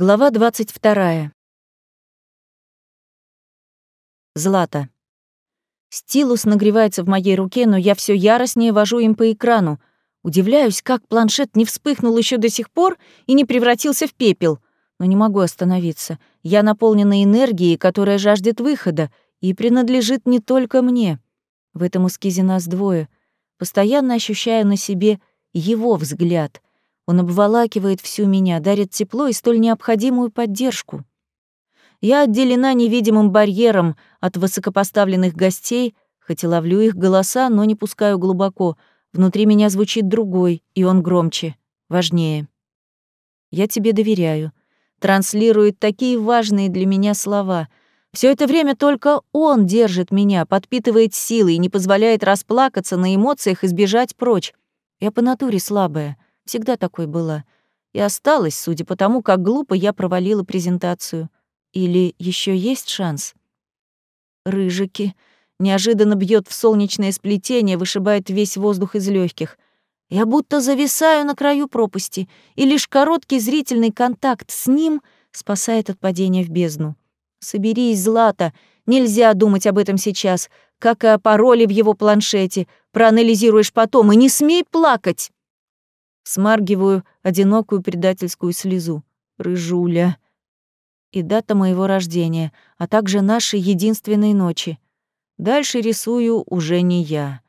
Глава 22. Злата. Стилус нагревается в моей руке, но я все яростнее вожу им по экрану. Удивляюсь, как планшет не вспыхнул еще до сих пор и не превратился в пепел. Но не могу остановиться. Я наполнена энергией, которая жаждет выхода, и принадлежит не только мне. В этом эскизе нас двое. Постоянно ощущаю на себе его взгляд — он обволакивает всю меня, дарит тепло и столь необходимую поддержку. Я отделена невидимым барьером от высокопоставленных гостей, хоть и ловлю их голоса, но не пускаю глубоко. Внутри меня звучит другой, и он громче, важнее. «Я тебе доверяю», транслирует такие важные для меня слова. Все это время только он держит меня, подпитывает силы и не позволяет расплакаться на эмоциях и сбежать прочь. Я по натуре слабая — Всегда такой была. И осталась, судя по тому, как глупо я провалила презентацию. Или еще есть шанс? Рыжики. Неожиданно бьет в солнечное сплетение, вышибает весь воздух из легких. Я будто зависаю на краю пропасти, и лишь короткий зрительный контакт с ним спасает от падения в бездну. Соберись, Злата, нельзя думать об этом сейчас, как и о пароле в его планшете. Проанализируешь потом, и не смей плакать. Смаргиваю одинокую предательскую слезу. Рыжуля. И дата моего рождения, а также нашей единственной ночи. Дальше рисую уже не я.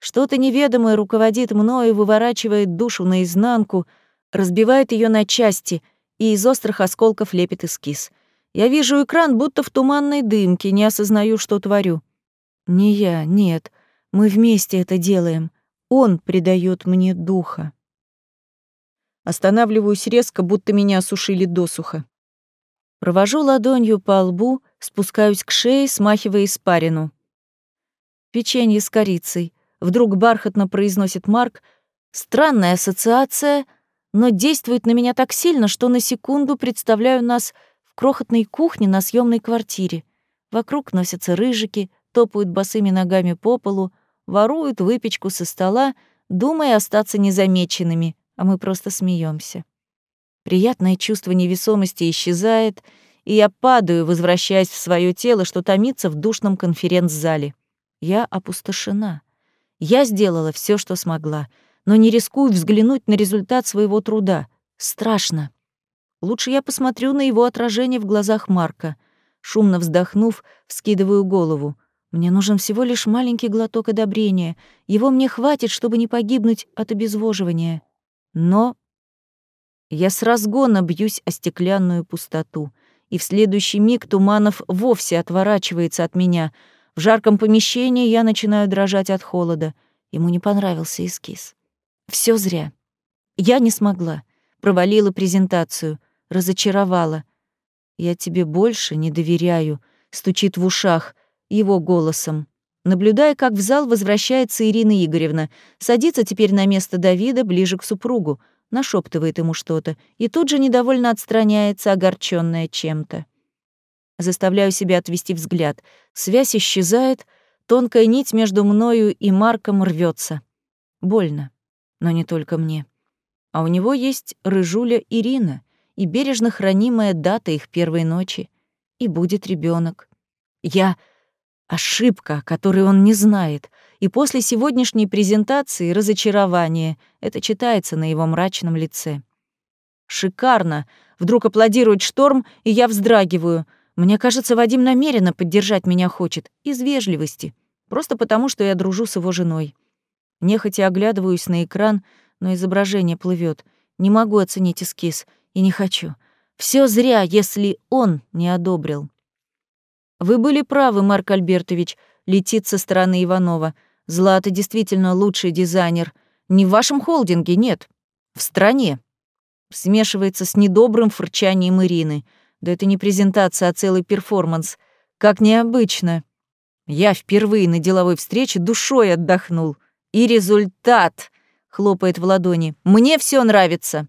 Что-то неведомое руководит мною, выворачивает душу наизнанку, разбивает ее на части и из острых осколков лепит эскиз. Я вижу экран, будто в туманной дымке, не осознаю, что творю. Не я, нет. Мы вместе это делаем. Он придает мне духа. Останавливаюсь резко, будто меня осушили досуха. Провожу ладонью по лбу, спускаюсь к шее, смахивая испарину. Печенье с корицей. Вдруг бархатно произносит Марк. Странная ассоциация, но действует на меня так сильно, что на секунду представляю нас в крохотной кухне на съемной квартире. Вокруг носятся рыжики, топают босыми ногами по полу, воруют выпечку со стола, думая остаться незамеченными а мы просто смеемся. Приятное чувство невесомости исчезает, и я падаю, возвращаясь в свое тело, что томится в душном конференц-зале. Я опустошена. Я сделала все, что смогла, но не рискую взглянуть на результат своего труда. Страшно. Лучше я посмотрю на его отражение в глазах Марка. Шумно вздохнув, вскидываю голову. Мне нужен всего лишь маленький глоток одобрения. Его мне хватит, чтобы не погибнуть от обезвоживания. Но я с разгона бьюсь о стеклянную пустоту, и в следующий миг Туманов вовсе отворачивается от меня. В жарком помещении я начинаю дрожать от холода. Ему не понравился эскиз. Все зря. Я не смогла. Провалила презентацию, разочаровала. «Я тебе больше не доверяю», — стучит в ушах его голосом наблюдая, как в зал возвращается Ирина Игоревна, садится теперь на место Давида ближе к супругу, нашептывает ему что-то и тут же недовольно отстраняется, огорченная чем-то. Заставляю себя отвести взгляд. Связь исчезает, тонкая нить между мною и Марком рвется. Больно, но не только мне. А у него есть рыжуля Ирина и бережно хранимая дата их первой ночи. И будет ребенок. Я Ошибка, которой он не знает. И после сегодняшней презентации разочарование. Это читается на его мрачном лице. «Шикарно!» Вдруг аплодирует шторм, и я вздрагиваю. Мне кажется, Вадим намеренно поддержать меня хочет. Из вежливости. Просто потому, что я дружу с его женой. Нехотя оглядываюсь на экран, но изображение плывет. Не могу оценить эскиз. И не хочу. Все зря, если он не одобрил. Вы были правы, Марк Альбертович, летит со стороны Иванова. Злата действительно лучший дизайнер. Не в вашем холдинге, нет. В стране. Смешивается с недобрым фырчанием Ирины. Да это не презентация, а целый перформанс. Как необычно. Я впервые на деловой встрече душой отдохнул. И результат, хлопает в ладони. Мне все нравится.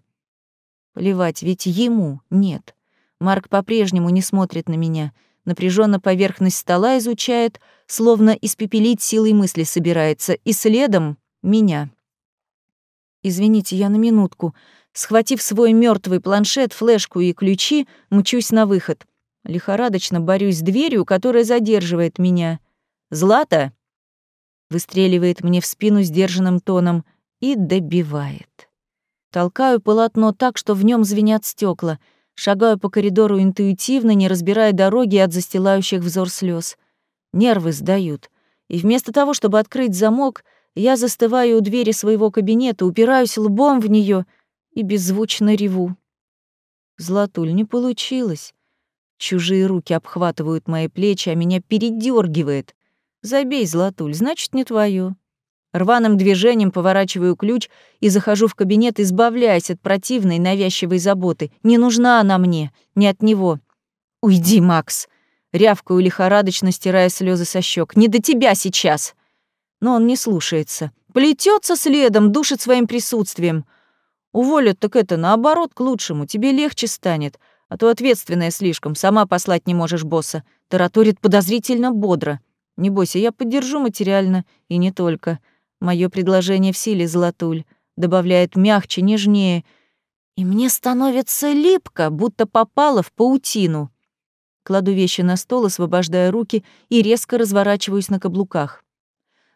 Плевать, ведь ему нет. Марк по-прежнему не смотрит на меня напряженно поверхность стола изучает, словно испепелить силой мысли собирается, и следом — меня. «Извините, я на минутку», Схватив свой мертвый планшет, флешку и ключи, мчусь на выход. Лихорадочно борюсь с дверью, которая задерживает меня. «Злата!» Выстреливает мне в спину сдержанным тоном и добивает. Толкаю полотно так, что в нем звенят стекла. Шагаю по коридору интуитивно, не разбирая дороги от застилающих взор слез. Нервы сдают. И вместо того, чтобы открыть замок, я застываю у двери своего кабинета, упираюсь лбом в нее и беззвучно реву. Златуль, не получилось. Чужие руки обхватывают мои плечи, а меня передергивает. Забей, Златуль, значит, не твое. Рваным движением поворачиваю ключ и захожу в кабинет, избавляясь от противной, навязчивой заботы. Не нужна она мне, не от него. «Уйди, Макс!» Рявкаю лихорадочно, стирая слезы со щек. «Не до тебя сейчас!» Но он не слушается. Плетется следом, душит своим присутствием. Уволят так это, наоборот, к лучшему. Тебе легче станет. А то ответственная слишком, сама послать не можешь босса. Тараторит подозрительно бодро. Не бойся, я поддержу материально, и не только. Мое предложение в силе, Златуль. Добавляет мягче, нежнее. И мне становится липко, будто попало в паутину. Кладу вещи на стол, освобождая руки и резко разворачиваюсь на каблуках.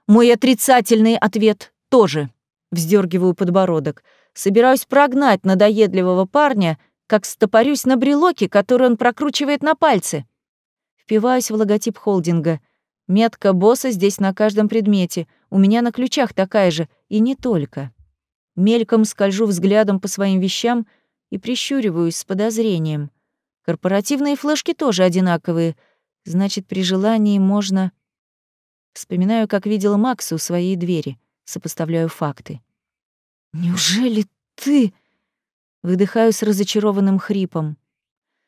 Мой отрицательный ответ тоже. Вздергиваю подбородок. Собираюсь прогнать надоедливого парня, как стопорюсь на брелоке, который он прокручивает на пальце. Впиваюсь в логотип холдинга. Метка босса здесь на каждом предмете. У меня на ключах такая же, и не только. Мельком скольжу взглядом по своим вещам и прищуриваюсь с подозрением. Корпоративные флешки тоже одинаковые. Значит, при желании можно... Вспоминаю, как видела Макса у своей двери. Сопоставляю факты. «Неужели ты...» Выдыхаю с разочарованным хрипом.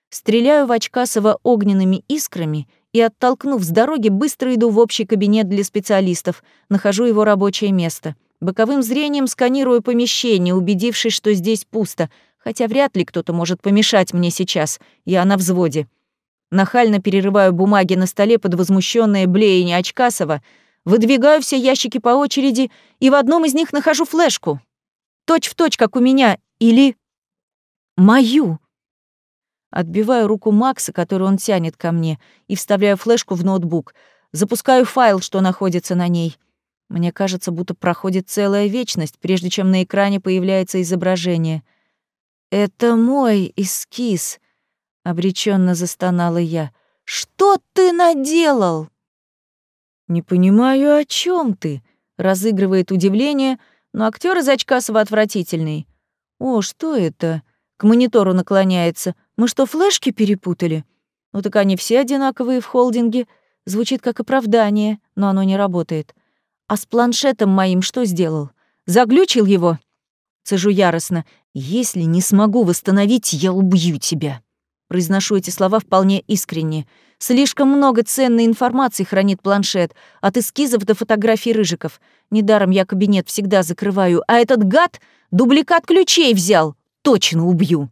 Стреляю в Очкасова огненными искрами и, оттолкнув с дороги, быстро иду в общий кабинет для специалистов, нахожу его рабочее место. Боковым зрением сканирую помещение, убедившись, что здесь пусто, хотя вряд ли кто-то может помешать мне сейчас, я на взводе. Нахально перерываю бумаги на столе под возмущённое блеяние Очкасова, выдвигаю все ящики по очереди и в одном из них нахожу флешку. Точь в точь, как у меня, или... Мою. Отбиваю руку Макса, которую он тянет ко мне, и вставляю флешку в ноутбук. Запускаю файл, что находится на ней. Мне кажется, будто проходит целая вечность, прежде чем на экране появляется изображение. «Это мой эскиз», — обреченно застонала я. «Что ты наделал?» «Не понимаю, о чем ты?» — разыгрывает удивление, но актер из Очкасова отвратительный. «О, что это?» — к монитору наклоняется. «Мы что, флешки перепутали?» «Ну так они все одинаковые в холдинге». Звучит как оправдание, но оно не работает. «А с планшетом моим что сделал? Заглючил его?» Цежу яростно. «Если не смогу восстановить, я убью тебя». Произношу эти слова вполне искренне. Слишком много ценной информации хранит планшет, от эскизов до фотографий Рыжиков. Недаром я кабинет всегда закрываю, а этот гад дубликат ключей взял. Точно убью.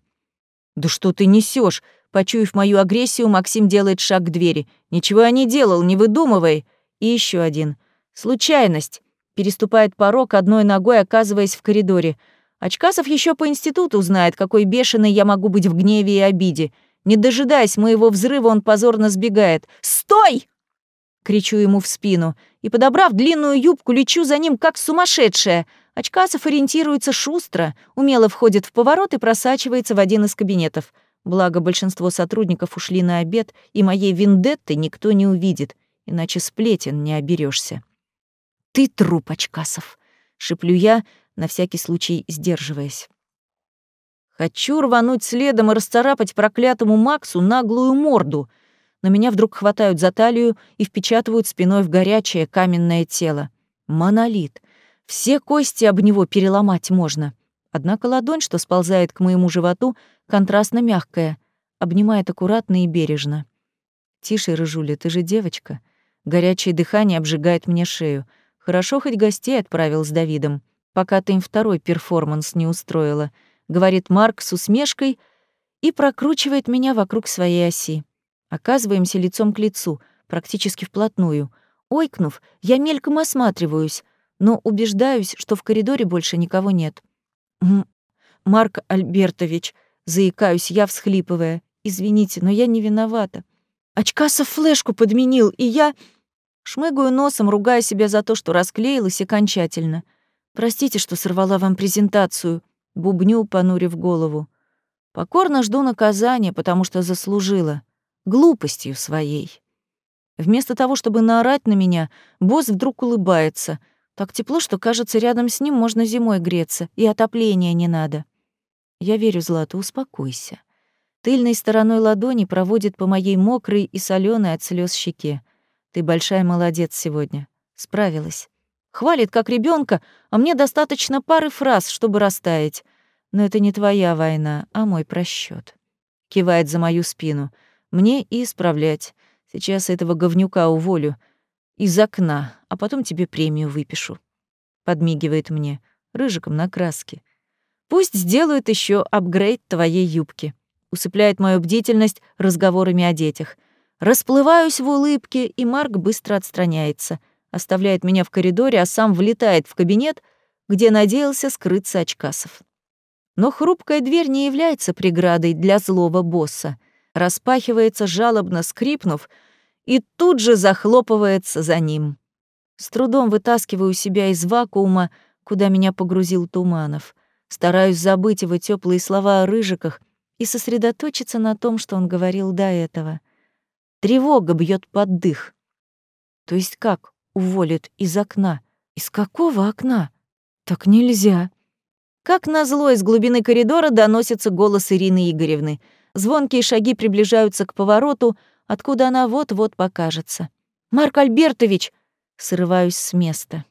Да что ты несешь? Почуяв мою агрессию, Максим делает шаг к двери. Ничего я не делал, не выдумывай. И еще один. Случайность. Переступает порог, одной ногой оказываясь в коридоре. Очкасов еще по институту знает, какой бешеный я могу быть в гневе и обиде. Не дожидаясь моего взрыва, он позорно сбегает. «Стой!» Кричу ему в спину. И, подобрав длинную юбку, лечу за ним, как сумасшедшая. Очкасов ориентируется шустро, умело входит в поворот и просачивается в один из кабинетов. Благо, большинство сотрудников ушли на обед, и моей вендетты никто не увидит, иначе сплетен не оберешься. «Ты труп, Очкасов!» — шеплю я, на всякий случай сдерживаясь. Хочу рвануть следом и расцарапать проклятому Максу наглую морду, но меня вдруг хватают за талию и впечатывают спиной в горячее каменное тело. Монолит. Все кости об него переломать можно. Однако ладонь, что сползает к моему животу, контрастно мягкая, обнимает аккуратно и бережно. «Тише, Рыжуля, ты же девочка». Горячее дыхание обжигает мне шею. Хорошо хоть гостей отправил с Давидом пока ты им второй перформанс не устроила», — говорит Марк с усмешкой и прокручивает меня вокруг своей оси. Оказываемся лицом к лицу, практически вплотную. Ойкнув, я мельком осматриваюсь, но убеждаюсь, что в коридоре больше никого нет. Марк Альбертович, заикаюсь я, всхлипывая. Извините, но я не виновата. Очкасов флешку подменил, и я... Шмыгаю носом, ругая себя за то, что расклеилась окончательно. Простите, что сорвала вам презентацию. Бубню, понурив голову. Покорно жду наказания, потому что заслужила. Глупостью своей. Вместо того, чтобы наорать на меня, босс вдруг улыбается. Так тепло, что, кажется, рядом с ним можно зимой греться, и отопления не надо. Я верю, Злата, успокойся. Тыльной стороной ладони проводит по моей мокрой и соленой от слез щеке. Ты большая молодец сегодня. Справилась. Хвалит как ребенка, а мне достаточно пары фраз, чтобы растаять. Но это не твоя война, а мой просчет. Кивает за мою спину. Мне и исправлять. Сейчас этого говнюка уволю. Из окна, а потом тебе премию выпишу. Подмигивает мне. Рыжиком на краске. Пусть сделают еще апгрейд твоей юбки усыпляет мою бдительность разговорами о детях. Расплываюсь в улыбке, и Марк быстро отстраняется, оставляет меня в коридоре, а сам влетает в кабинет, где надеялся скрыться очкасов. Но хрупкая дверь не является преградой для злого босса. Распахивается, жалобно скрипнув, и тут же захлопывается за ним. С трудом вытаскиваю себя из вакуума, куда меня погрузил Туманов. Стараюсь забыть его теплые слова о рыжиках — и сосредоточиться на том, что он говорил до этого. Тревога бьет под дых. То есть как уволят из окна? Из какого окна? Так нельзя. Как назло из глубины коридора доносится голос Ирины Игоревны. Звонкие шаги приближаются к повороту, откуда она вот-вот покажется. «Марк Альбертович!» Срываюсь с места.